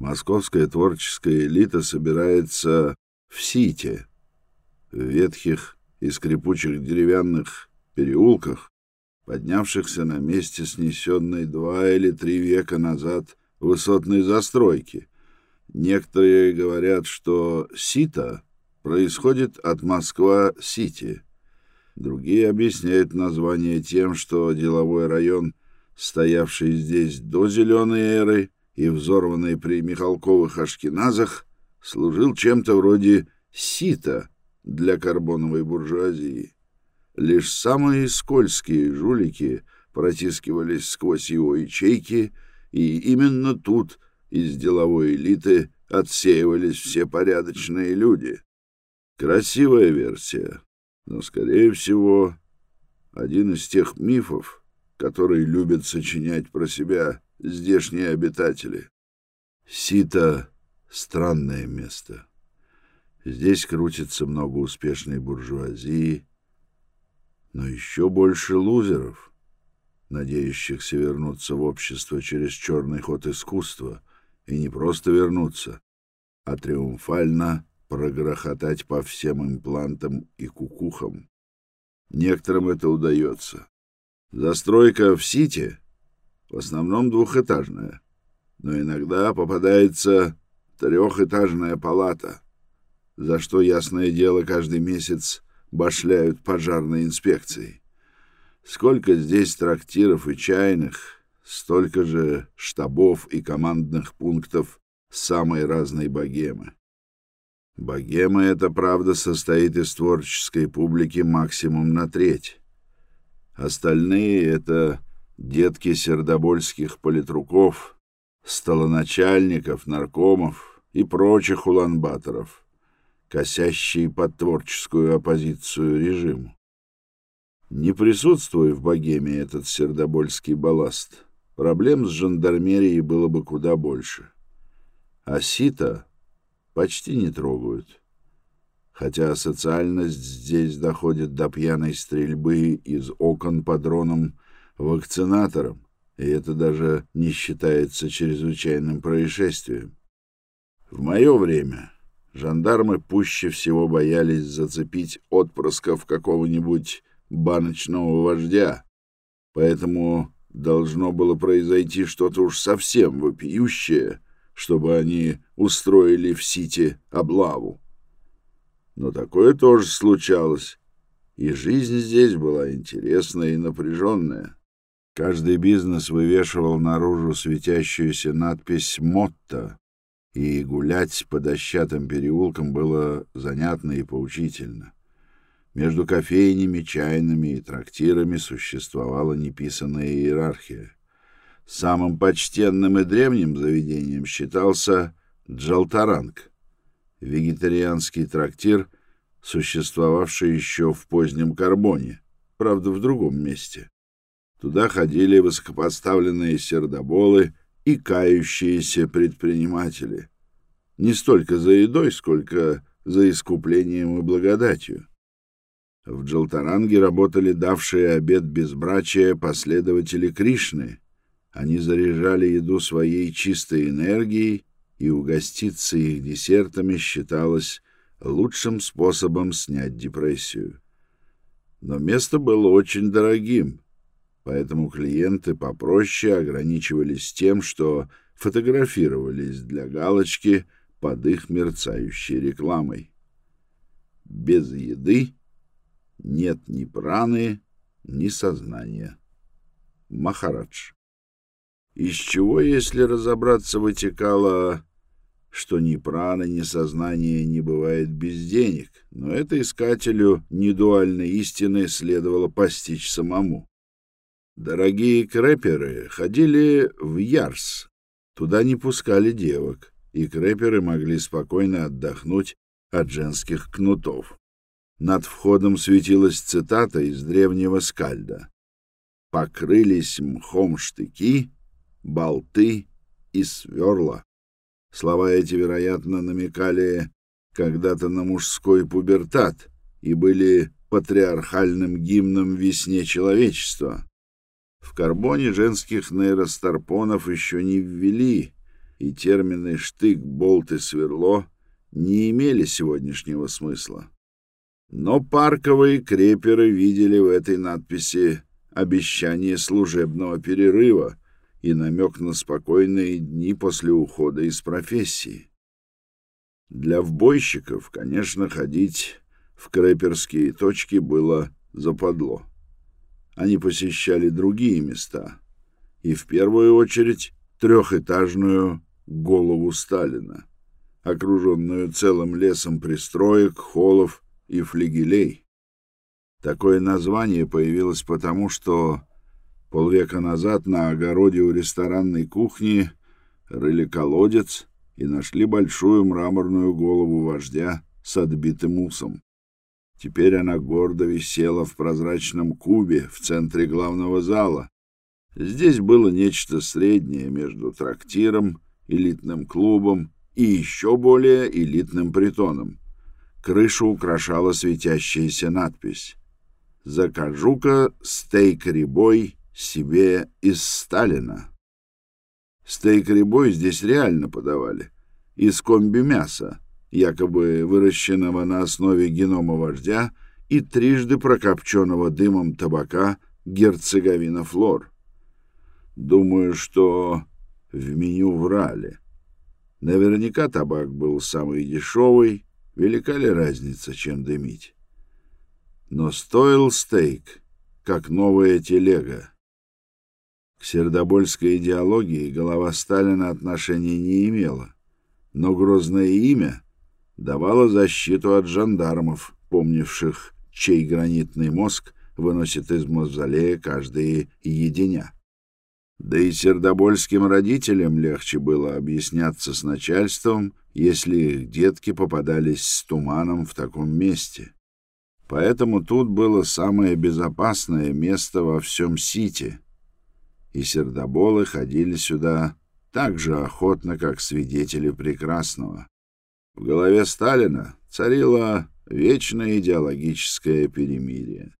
Московская творческая элита собирается в Сите, в ветхих и скрипучих деревянных переулках, поднявшихся на месте снесенной два или три века назад высотной застройки. Некоторые говорят, что Сита происходит от Москва-Сити. Другие объясняют название тем, что деловой район, стоявший здесь до зеленой эры и взорванный при Михалковых ашкеназах, служил чем-то вроде сита для карбоновой буржуазии. Лишь самые скользкие жулики протискивались сквозь его ячейки, и именно тут из деловой элиты отсеивались все порядочные люди. Красивая версия, но, скорее всего, один из тех мифов, которые любят сочинять про себя здешние обитатели. Сита — странное место. Здесь крутится много успешной буржуазии, но еще больше лузеров, надеющихся вернуться в общество через черный ход искусства, и не просто вернуться, а триумфально прогрохотать по всем имплантам и кукухам. Некоторым это удается. Застройка в Сити в основном двухэтажная, но иногда попадается трехэтажная палата, за что, ясное дело, каждый месяц башляют пожарной инспекцией. Сколько здесь трактиров и чайных, столько же штабов и командных пунктов самой разной богемы. Богема эта, правда, состоит из творческой публики максимум на треть. Остальные — это детки сердобольских политруков, столоначальников, наркомов и прочих уланбаторов, косящие под творческую оппозицию режиму. Не присутствуя в богеме этот сердобольский балласт, проблем с жандармерией было бы куда больше. А сито почти не трогают. Хотя социальность здесь доходит до пьяной стрельбы из окон по дронам вакцинаторам, и это даже не считается чрезвычайным происшествием. В мое время жандармы пуще всего боялись зацепить отпрысков какого-нибудь баночного вождя, поэтому должно было произойти что-то уж совсем вопиющее, чтобы они устроили в Сити облаву. Но такое тоже случалось, и жизнь здесь была интересная и напряженная. Каждый бизнес вывешивал наружу светящуюся надпись «Мотто», и гулять по дощатым переулкам было занятно и поучительно. Между кофейнями, чайными и трактирами существовала неписанная иерархия. Самым почтенным и древним заведением считался Джалтаранг, вегетарианский трактир, существовавший еще в позднем Карбоне, правда, в другом месте. Туда ходили высокопоставленные сердоболы и кающиеся предприниматели. Не столько за едой, сколько за искуплением и благодатью. В Джалтаранге работали давшие обед безбрачия последователи Кришны. Они заряжали еду своей чистой энергией, и угоститься их десертами считалось лучшим способом снять депрессию. Но место было очень дорогим, поэтому клиенты попроще ограничивались тем, что фотографировались для галочки под их мерцающей рекламой. Без еды нет ни праны, ни сознания. Махарадж. Из чего, если разобраться, вытекало, что ни праны, ни сознания не бывает без денег, но это искателю недуальной истины следовало постичь самому. Дорогие крэперы ходили в Ярс. Туда не пускали девок, и крэперы могли спокойно отдохнуть от женских кнутов. Над входом светилась цитата из древнего скальда. «Покрылись мхом штыки, болты и сверла». Слова эти, вероятно, намекали когда-то на мужской пубертат и были патриархальным гимном весне человечества. В карбоне женских нейростарпонов еще не ввели, и термины «штык», «болт» и «сверло» не имели сегодняшнего смысла. Но парковые креперы видели в этой надписи обещание служебного перерыва и намек на спокойные дни после ухода из профессии. Для вбойщиков, конечно, ходить в крэперские точки было западло. Они посещали другие места, и в первую очередь трехэтажную голову Сталина, окруженную целым лесом пристроек, холлов и флигелей. Такое название появилось потому, что полвека назад на огороде у ресторанной кухни рыли колодец и нашли большую мраморную голову вождя с отбитым усом. Теперь она гордо висела в прозрачном кубе в центре главного зала. Здесь было нечто среднее между трактиром, элитным клубом и еще более элитным притоном. Крышу украшала светящаяся надпись «Закажу-ка стейк-рибой себе из Сталина». Стейк-рибой здесь реально подавали, из комби мяса, якобы выращенного на основе генома вождя и трижды прокопченного дымом табака герцеговина флор. Думаю, что в меню врали. Наверняка табак был самый дешевый, велика ли разница, чем дымить. Но стоил стейк, как новая телега. К сердобольской идеологии голова Сталина отношения не имела, но грозное имя — давала защиту от жандармов, помнивших, чей гранитный мозг выносит из мавзолея каждые единя. Да и сердобольским родителям легче было объясняться с начальством, если их детки попадались с туманом в таком месте. Поэтому тут было самое безопасное место во всем Сити, и сердоболы ходили сюда так же охотно, как свидетели прекрасного. В голове Сталина царило вечное идеологическое перемирие.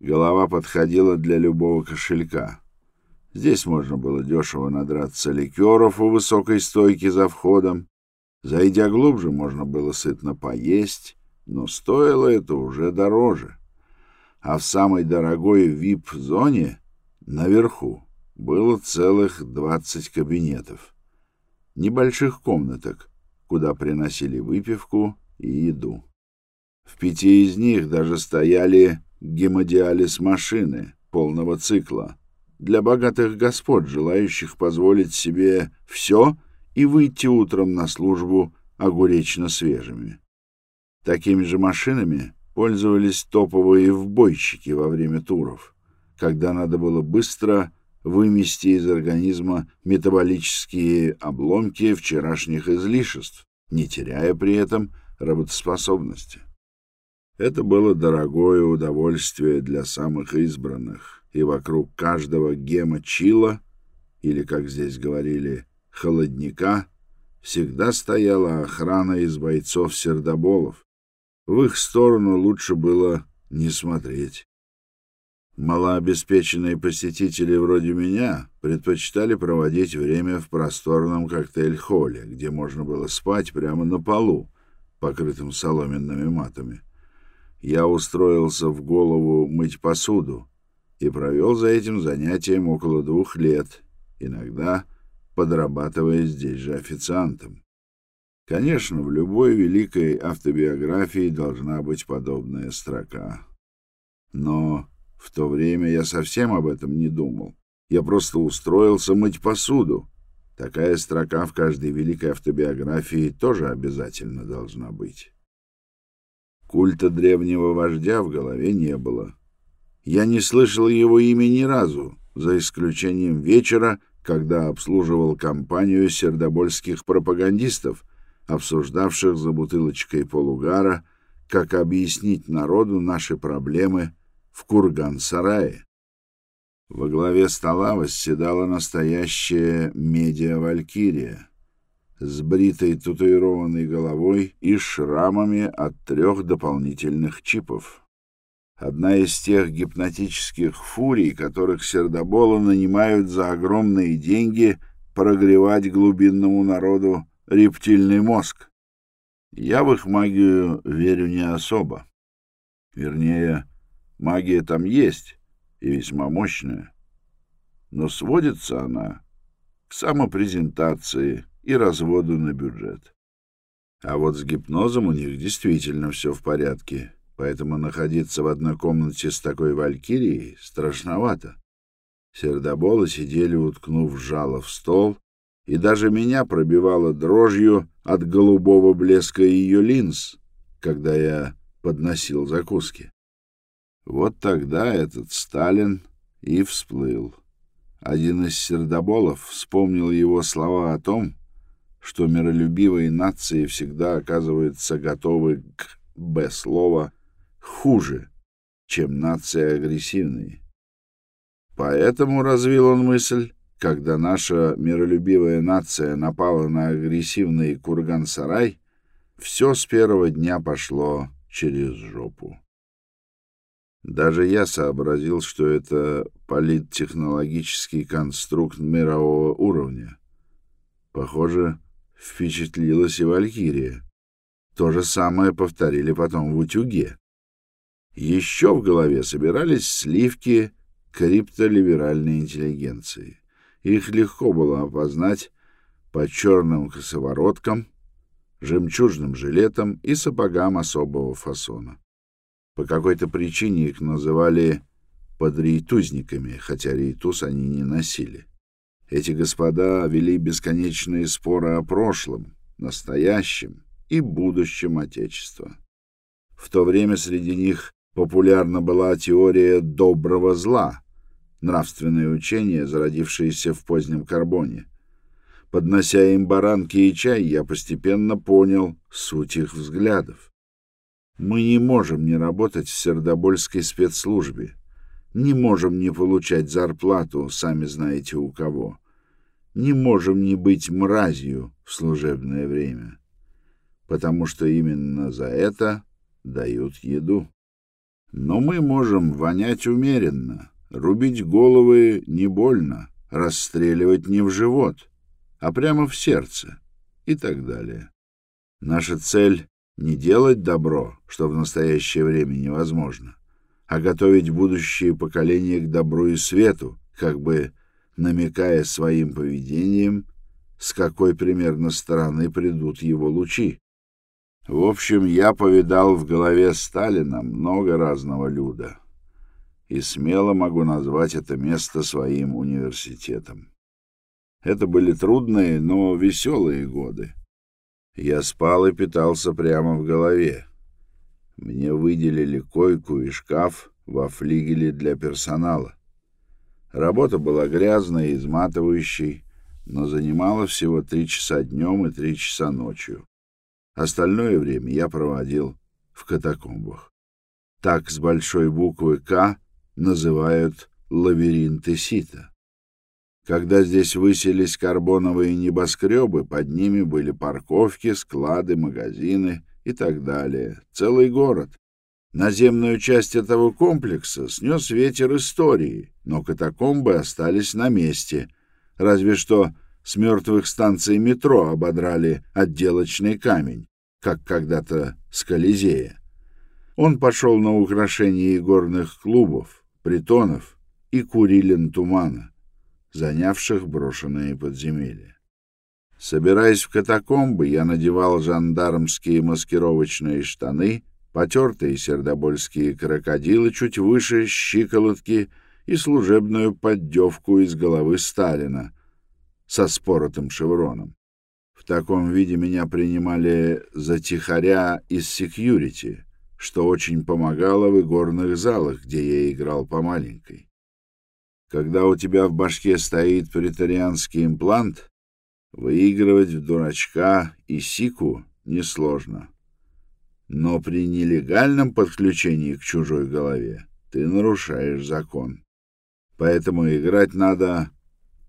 Голова подходила для любого кошелька. Здесь можно было дешево надраться ликеров у высокой стойки за входом. Зайдя глубже, можно было сытно поесть, но стоило это уже дороже. А в самой дорогой вип-зоне, наверху, было целых двадцать кабинетов. Небольших комнаток, куда приносили выпивку и еду. В пяти из них даже стояли гемодиализ-машины полного цикла для богатых господ, желающих позволить себе все и выйти утром на службу огуречно свежими. Такими же машинами пользовались топовые вбойщики во время туров, когда надо было быстро вымести из организма метаболические обломки вчерашних излишеств, не теряя при этом работоспособности. Это было дорогое удовольствие для самых избранных, и вокруг каждого гема-чила, или, как здесь говорили, холодника, всегда стояла охрана из бойцов-сердоболов. В их сторону лучше было не смотреть. Малообеспеченные посетители вроде меня предпочитали проводить время в просторном коктейль-холле, где можно было спать прямо на полу, покрытым соломенными матами. Я устроился в голову мыть посуду и провел за этим занятием около двух лет, иногда подрабатывая здесь же официантом. Конечно, в любой великой автобиографии должна быть подобная строка. Но в то время я совсем об этом не думал. Я просто устроился мыть посуду. Такая строка в каждой великой автобиографии тоже обязательно должна быть. Культа древнего вождя в голове не было. Я не слышал его имя ни разу, за исключением вечера, когда обслуживал компанию сердобольских пропагандистов, обсуждавших за бутылочкой полугара, как объяснить народу наши проблемы в курган-сарае. Во главе стола восседала настоящая медиа-валькирия с бритой татуированной головой и шрамами от трех дополнительных чипов. Одна из тех гипнотических фурий, которых сердоболы нанимают за огромные деньги прогревать глубинному народу рептильный мозг. Я в их магию верю не особо. Вернее, магия там есть, и весьма мощная. Но сводится она к самопрезентации и разводу на бюджет. А вот с гипнозом у них действительно все в порядке, поэтому находиться в одной комнате с такой валькирией страшновато. Сердоболы сидели, уткнув жало в стол, и даже меня пробивало дрожью от голубого блеска ее линз, когда я подносил закуски. Вот тогда этот Сталин и всплыл. Один из сердоболов вспомнил его слова о том, что миролюбивые нации всегда оказываются готовы к «Б» хуже, чем нации агрессивные. Поэтому, развил он мысль, когда наша миролюбивая нация напала на агрессивный Курган-Сарай, все с первого дня пошло через жопу. Даже я сообразил, что это политтехнологический конструкт мирового уровня. Похоже, впечатлилась и Валькирия. То же самое повторили потом в утюге. Еще в голове собирались сливки криптолиберальной интеллигенции. Их легко было опознать по черным косовороткам, жемчужным жилетам и сапогам особого фасона. По какой-то причине их называли подрейтузниками, хотя рейтуз они не носили. Эти господа вели бесконечные споры о прошлом, настоящем и будущем Отечества. В то время среди них популярна была теория доброго зла, нравственное учение, зародившееся в позднем карбоне. Поднося им баранки и чай, я постепенно понял суть их взглядов. Мы не можем не работать в Сердобольской спецслужбе, не можем не получать зарплату, сами знаете у кого, не можем не быть мразью в служебное время, потому что именно за это дают еду. Но мы можем вонять умеренно, рубить головы не больно, расстреливать не в живот, а прямо в сердце и так далее. Наша цель не делать добро, что в настоящее время невозможно, а готовить будущие поколения к добру и свету, как бы намекая своим поведением, с какой примерно стороны придут его лучи. В общем, я повидал в голове Сталина много разного люда, и смело могу назвать это место своим университетом. Это были трудные, но веселые годы. Я спал и питался прямо в голове. Мне выделили койку и шкаф во флигеле для персонала. Работа была грязной и изматывающей, но занимала всего три часа днем и три часа ночью. Остальное время я проводил в катакомбах. Так с большой буквы «К» называют лабиринты Сита. Когда здесь высились карбоновые небоскребы, под ними были парковки, склады, магазины и так далее. Целый город. Наземную часть этого комплекса снес ветер истории, но катакомбы остались на месте, разве что с мертвых станций метро ободрали отделочный камень, как когда-то с Колизея. Он пошел на украшение горных клубов, притонов и курилин тумана занявших брошенные подземелья. Собираясь в катакомбы, я надевал жандармские маскировочные штаны, потертые сердобольские крокодилы чуть выше щиколотки и служебную поддевку из головы Сталина со споротым шевроном. В таком виде меня принимали за тихаря из секьюрити, что очень помогало в игорных залах, где я играл по маленькой. Когда у тебя в башке стоит претарианский имплант, выигрывать в дурачка и сику несложно. Но при нелегальном подключении к чужой голове ты нарушаешь закон. Поэтому играть надо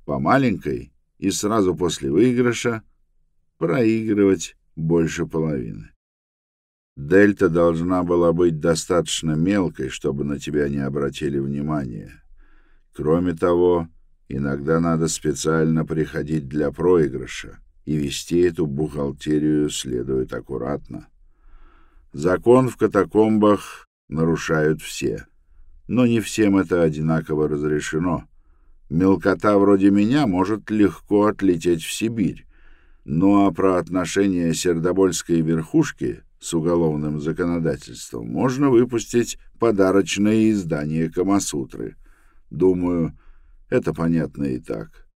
по маленькой и сразу после выигрыша проигрывать больше половины. Дельта должна была быть достаточно мелкой, чтобы на тебя не обратили внимания. Кроме того, Иногда надо специально приходить для проигрыша, и вести эту бухгалтерию следует аккуратно. Закон в катакомбах нарушают все, но не всем это одинаково разрешено. Мелкота вроде меня может легко отлететь в Сибирь, ну а про отношения сердобольской верхушки с уголовным законодательством можно выпустить подарочное издание Камасутры. Думаю, это понятно и так.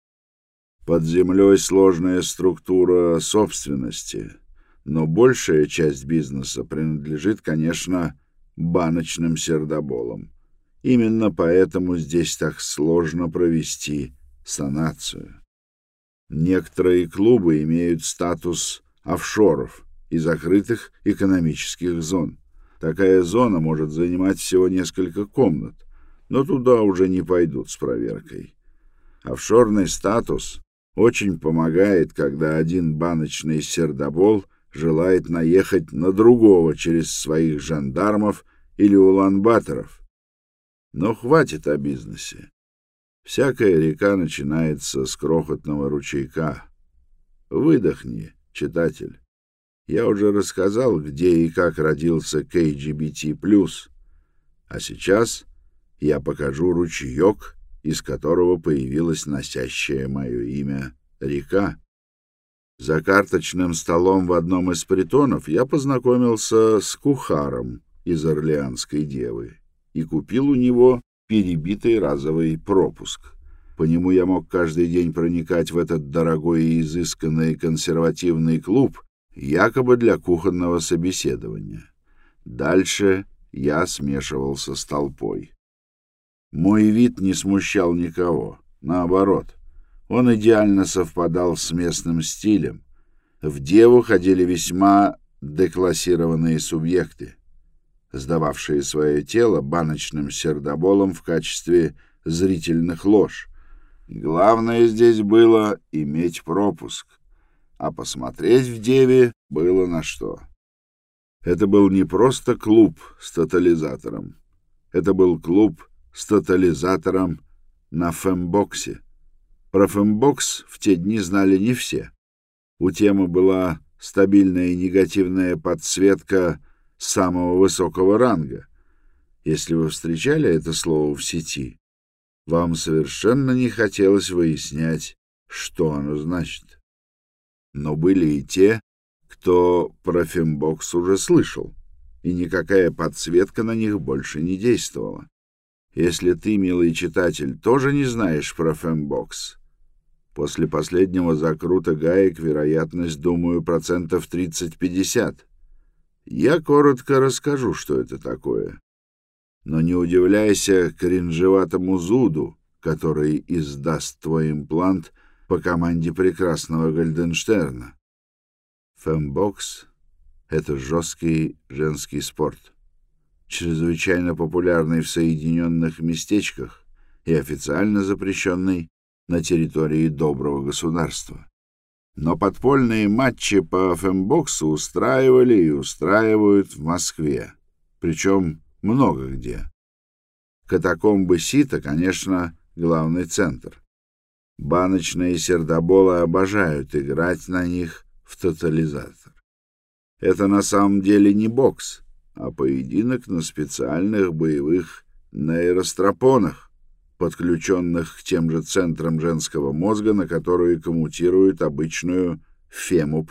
Под землей сложная структура собственности, но большая часть бизнеса принадлежит, конечно, баночным сердоболам. Именно поэтому здесь так сложно провести санацию. Некоторые клубы имеют статус офшоров и закрытых экономических зон. Такая зона может занимать всего несколько комнат, но туда уже не пойдут с проверкой. Офшорный статус очень помогает, когда один баночный сердобол желает наехать на другого через своих жандармов или уланбаторов. Но хватит о бизнесе. Всякая река начинается с крохотного ручейка. Выдохни, читатель. Я уже рассказал, где и как родился KGBT+, а сейчас я покажу ручеек, из которого появилась носящая мое имя река. За карточным столом в одном из притонов я познакомился с кухаром из Орлеанской девы и купил у него перебитый разовый пропуск. По нему я мог каждый день проникать в этот дорогой и изысканный консервативный клуб, якобы для кухонного собеседования. Дальше я смешивался с толпой. Мой вид не смущал никого. Наоборот, он идеально совпадал с местным стилем. В деву ходили весьма деклассированные субъекты, сдававшие свое тело баночным сердоболом в качестве зрительных лож. Главное здесь было иметь пропуск, а посмотреть в деве было на что. Это был не просто клуб с тотализатором. Это был клуб с тотализатором на фембоксе. Про фембокс в те дни знали не все. У темы была стабильная негативная подсветка самого высокого ранга. Если вы встречали это слово в сети, вам совершенно не хотелось выяснять, что оно значит. Но были и те, кто про фембокс уже слышал, и никакая подсветка на них больше не действовала. Если ты, милый читатель, тоже не знаешь про фембокс, после последнего закрута гаек вероятность, думаю, процентов 30-50. Я коротко расскажу, что это такое. Но не удивляйся кринжеватому зуду, который издаст твой имплант по команде прекрасного Гальденштерна. Фембокс — это жесткий женский спорт чрезвычайно популярный в Соединенных местечках и официально запрещенный на территории доброго государства. Но подпольные матчи по фэмбоксу устраивали и устраивают в Москве, причем много где. Катакомбы Сита, конечно, главный центр. Баночные сердоболы обожают играть на них в тотализатор. Это на самом деле не бокс — а поединок на специальных боевых нейростропонах, подключенных к тем же центрам женского мозга, на которые коммутируют обычную Фему+.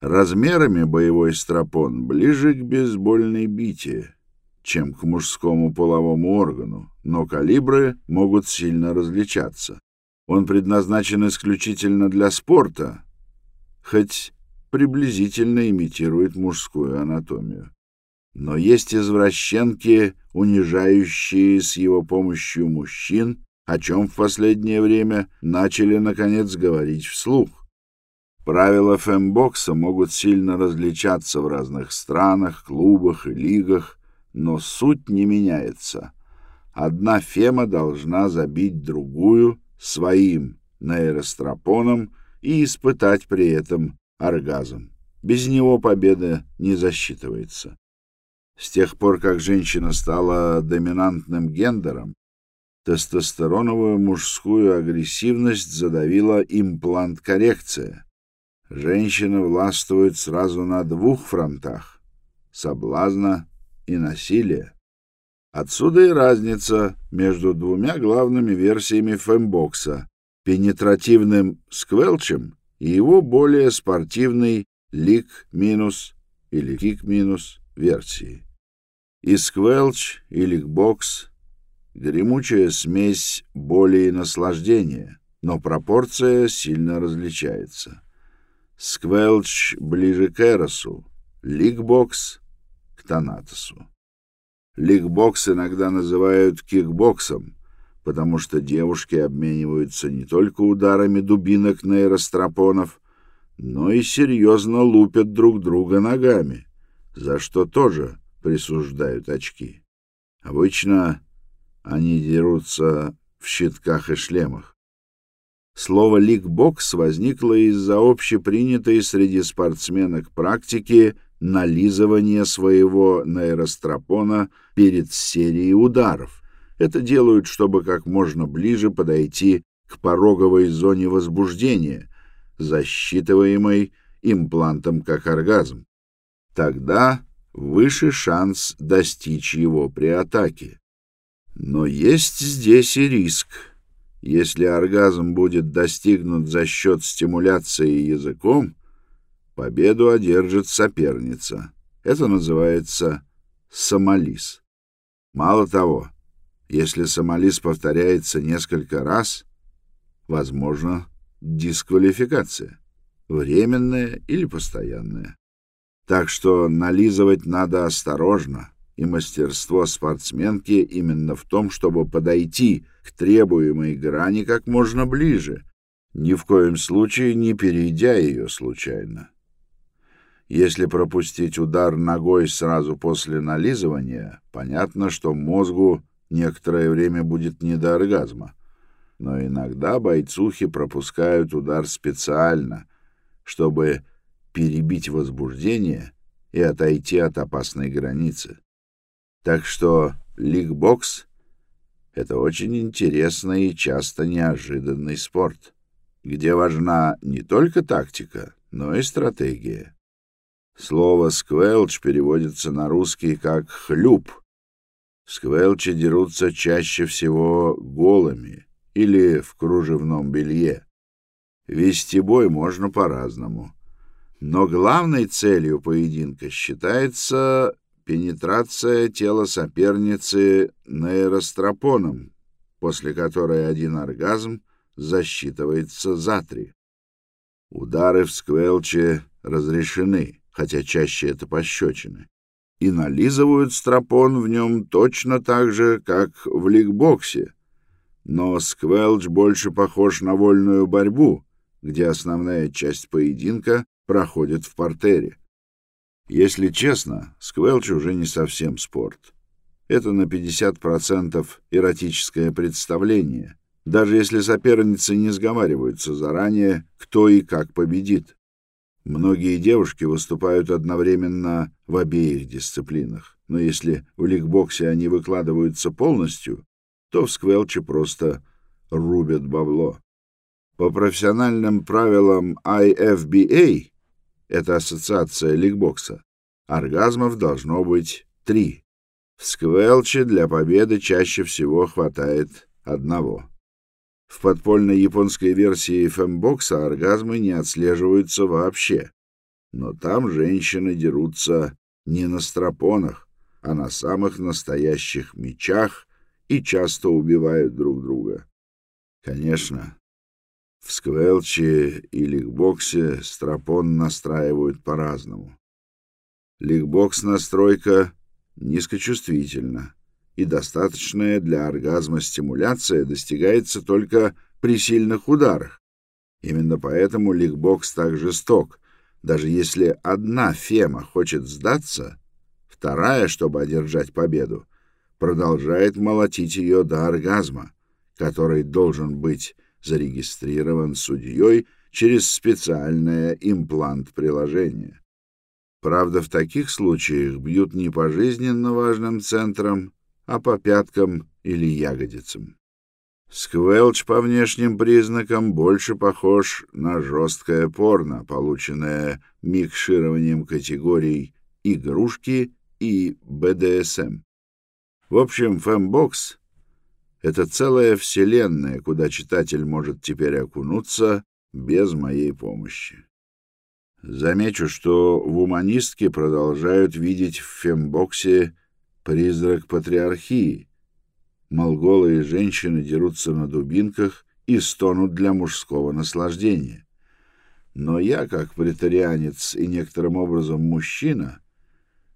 Размерами боевой стропон ближе к бейсбольной бите, чем к мужскому половому органу, но калибры могут сильно различаться. Он предназначен исключительно для спорта, хоть приблизительно имитирует мужскую анатомию. Но есть извращенки, унижающие с его помощью мужчин, о чем в последнее время начали, наконец, говорить вслух. Правила фембокса могут сильно различаться в разных странах, клубах и лигах, но суть не меняется. Одна фема должна забить другую своим нейростропоном и испытать при этом оргазм. Без него победа не засчитывается. С тех пор, как женщина стала доминантным гендером, Тестостероновую мужскую агрессивность задавила имплант-коррекция. Женщина властвует сразу на двух фронтах — соблазна и насилия. Отсюда и разница между двумя главными версиями фэмбокса — пенетративным сквелчем и его более спортивной лик- или кик-версией. И сквелч, и ликбокс — гремучая смесь боли и наслаждения, но пропорция сильно различается. Сквелч ближе к Эросу, ликбокс — к Танатосу. Ликбокс иногда называют кикбоксом, потому что девушки обмениваются не только ударами дубинок нейрострапонов, но и серьезно лупят друг друга ногами, за что тоже присуждают очки. Обычно они дерутся в щитках и шлемах. Слово «ликбокс» возникло из-за общепринятой среди спортсменок практики нализывания своего нейростропона перед серией ударов. Это делают, чтобы как можно ближе подойти к пороговой зоне возбуждения, засчитываемой имплантом как оргазм. Тогда выше шанс достичь его при атаке. Но есть здесь и риск. Если оргазм будет достигнут за счет стимуляции языком, победу одержит соперница. Это называется самолиз. Мало того, если самолиз повторяется несколько раз, возможно дисквалификация, временная или постоянная. Так что нализывать надо осторожно, и мастерство спортсменки именно в том, чтобы подойти к требуемой грани как можно ближе, ни в коем случае не перейдя ее случайно. Если пропустить удар ногой сразу после нализывания, понятно, что мозгу некоторое время будет не до оргазма. Но иногда бойцухи пропускают удар специально, чтобы перебить возбуждение и отойти от опасной границы. Так что ликбокс — это очень интересный и часто неожиданный спорт, где важна не только тактика, но и стратегия. Слово «сквелч» переводится на русский как «хлюп». Сквелчи дерутся чаще всего голыми или в кружевном белье. Вести бой можно по-разному. Но главной целью поединка считается пенетрация тела соперницы нейростропоном, после которой один оргазм засчитывается за три. Удары в сквелче разрешены хотя чаще это пощечины, и нализывают стропон в нем точно так же, как в ликбоксе. Но сквелч больше похож на вольную борьбу, где основная часть поединка проходит в портере. Если честно, сквелч уже не совсем спорт. Это на 50% эротическое представление, даже если соперницы не сговариваются заранее, кто и как победит. Многие девушки выступают одновременно в обеих дисциплинах, но если в ликбоксе они выкладываются полностью, то в сквелче просто рубят бабло. По профессиональным правилам IFBA, это ассоциация ликбокса, оргазмов должно быть три. В сквелче для победы чаще всего хватает одного. В подпольной японской версии фэмбокса оргазмы не отслеживаются вообще. Но там женщины дерутся не на страпонах, а на самых настоящих мечах и часто убивают друг друга. Конечно, в сквелче и ликбоксе стропон настраивают по-разному. Ликбокс-настройка низкочувствительна и достаточная для оргазма стимуляция достигается только при сильных ударах. Именно поэтому ликбокс так жесток. Даже если одна фема хочет сдаться, вторая, чтобы одержать победу, продолжает молотить ее до оргазма, который должен быть зарегистрирован судьей через специальное имплант-приложение. Правда, в таких случаях бьют не по жизненно важным центрам, а по пяткам или ягодицам. Сквелч по внешним признакам больше похож на жесткое порно, полученное микшированием категорий игрушки и БДСМ. В общем, фэмбокс — это целая вселенная, куда читатель может теперь окунуться без моей помощи. Замечу, что в «Уманистке» продолжают видеть в фембоксе призрак патриархии. Мол, голые женщины дерутся на дубинках и стонут для мужского наслаждения. Но я, как претарианец и некоторым образом мужчина,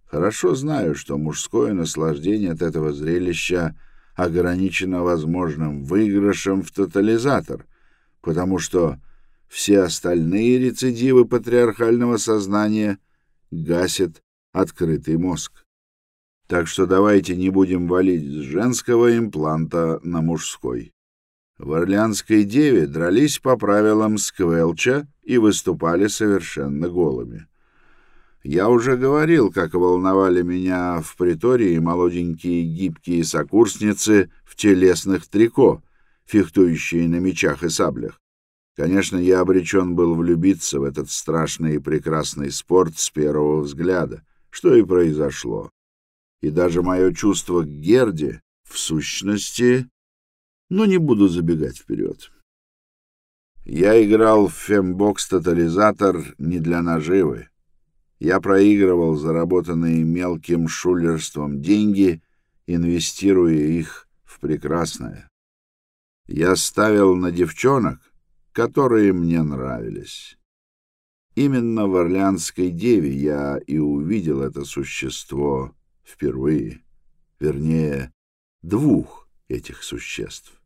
хорошо знаю, что мужское наслаждение от этого зрелища ограничено возможным выигрышем в тотализатор, потому что все остальные рецидивы патриархального сознания гасит открытый мозг. Так что давайте не будем валить с женского импланта на мужской. В Орлеанской деве дрались по правилам Сквелча и выступали совершенно голыми. Я уже говорил, как волновали меня в притории молоденькие гибкие сокурсницы в телесных трико, фехтующие на мечах и саблях. Конечно, я обречен был влюбиться в этот страшный и прекрасный спорт с первого взгляда, что и произошло. И даже мое чувство к Герде, в сущности, но не буду забегать вперед. Я играл в фембокс-тотализатор не для наживы. Я проигрывал заработанные мелким шулерством деньги, инвестируя их в прекрасное. Я ставил на девчонок, которые мне нравились. Именно в Орлеанской деве я и увидел это существо впервые, вернее, двух этих существ.